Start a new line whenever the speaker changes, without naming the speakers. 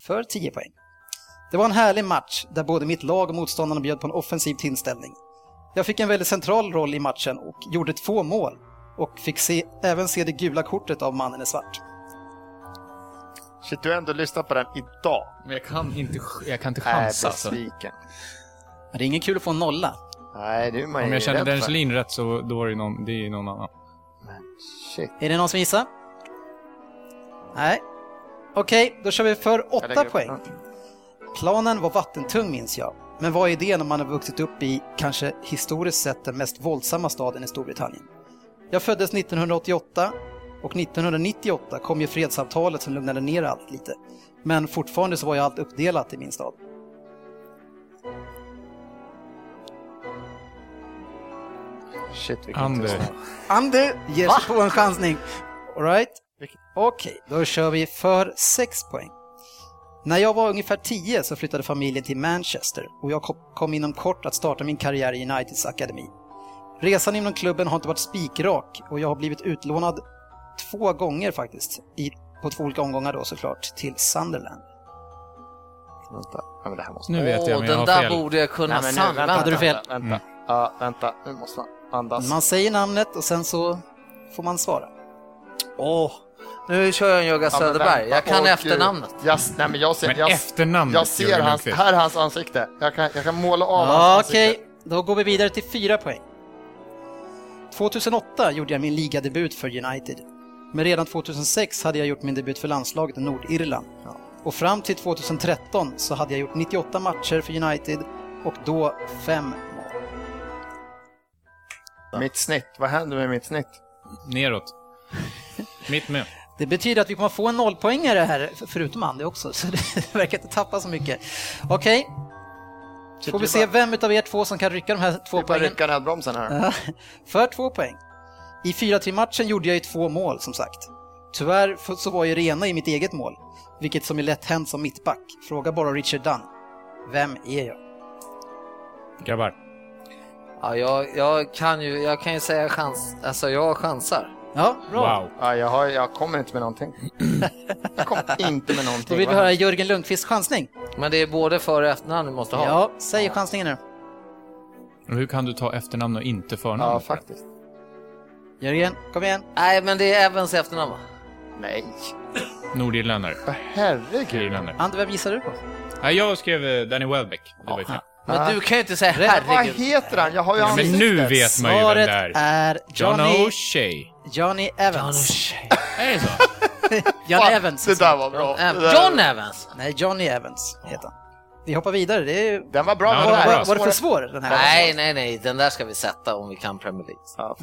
för 10 poäng. Det var en härlig match där både mitt lag och motståndarna bjöd på en offensiv tillställning. Jag fick en väldigt central roll i matchen och gjorde två mål och fick se, även se det gula kortet av mannen i svart.
Shit, du har ändå lyssnat på den idag.
Men jag kan inte, jag kan inte
är
chansa. Alltså.
besviken.
Men det är inget kul att få en nolla.
Nej, det är man
Om jag känner Dennis
för.
Lin rätt så då var det någon, det är någon annan.
Men shit.
Är det någon som gissar? Nej. Okej, då kör vi för
Jag
8
lägger upp-
poäng. Planen var vattentung minns jag. Men vad är det när man har vuxit upp i, kanske historiskt sett, den mest våldsamma staden i Storbritannien? Jag föddes 1988 och 1998 kom ju fredsavtalet som lugnade ner allt lite. Men fortfarande så var ju allt uppdelat i min stad.
Shit, vilken
Ander.
Ander ger sig på en chansning. Alright? Okej, då kör vi för 6 poäng. När jag var ungefär 10 så flyttade familjen till Manchester och jag kom- inom kort att starta min karriär i Uniteds akademi. Resan inom klubben har inte varit spikrak och jag har blivit utlånad två gånger faktiskt, i, på två olika omgångar då såklart, till Sunderland.
Vänta. Ja, men det här måste...
Nu vet jag, men jag
den
har
där
fel.
borde jag kunna
Nej, men nu, vänta,
Hade du fel?
Vänta, vänta.
Mm.
Ja, vänta. Nu måste man andas.
Man säger namnet och sen så får man svara.
Åh, nu kör jag en Jörgen
Ja,
Söderberg. Jag kan
Åh,
efternamnet.
Jag, nej, men jag ser,
Men
jag,
efternamnet,
jag ser hans, här är hans ansikte. Jag kan, jag kan måla av hans
Okej,
ansikte.
då går vi vidare till fyra poäng. 2008 gjorde jag min ligadebut för United. Men redan 2006 hade jag gjort min debut för landslaget i Nordirland. Och fram till 2013 så hade jag gjort 98 matcher för United och då fem mål.
Mitt snitt, vad händer med mitt snitt?
Neråt. Mitt med.
Det betyder att vi kommer få en nollpoängare här, förutom Andy också, så det verkar inte tappa så mycket. Okej, får vi se vem utav er två som kan rycka de här två poängen.
rycka nödbromsen här.
För två poäng. I 4-3-matchen gjorde jag ju två mål som sagt. Tyvärr så var ju det ena i mitt eget mål, vilket som är lätt hänt som mittback. Fråga bara Richard Dunn. Vem är jag?
Grabbar.
Ja, jag, jag, kan ju, jag kan ju säga chans, alltså jag chansar.
Ja, bra.
Wow.
Ja, jag, har, jag kommer inte med någonting. Jag kommer inte med någonting.
Då vill vi höra Jörgen Lundqvists chansning.
Men det är både för och efternamn du måste ha.
Ja, säg chansningen nu.
Hur kan du ta efternamn och inte förnamn?
Ja, faktiskt.
Jörgen, kom igen.
Nej, men det är Evans efternamn va?
Nej.
Nordirländare.
Herregud.
Irländare.
Ander, vem gissar du på?
Nej, jag skrev eh, Danny Welbeck. Det var ju
Ja.
fel.
Men du kan ju inte säga
Vad
herregud.
heter han? Jag har ju
Men
ansiktet.
nu vet man ju vem
Svaret
det är.
är
John
Johnny,
O'Shea.
Johnny Evans.
Är det så?
Johnny
Fan,
Evans.
Det där var bra. Det där-
John Evans?
Nej, Johnny Evans heter han. Vi hoppar vidare. Det är...
Den var bra.
Ja, var
var, var det för svår den här?
Nej, nej, nej, den där ska vi sätta om vi kan Premier League.
Ja.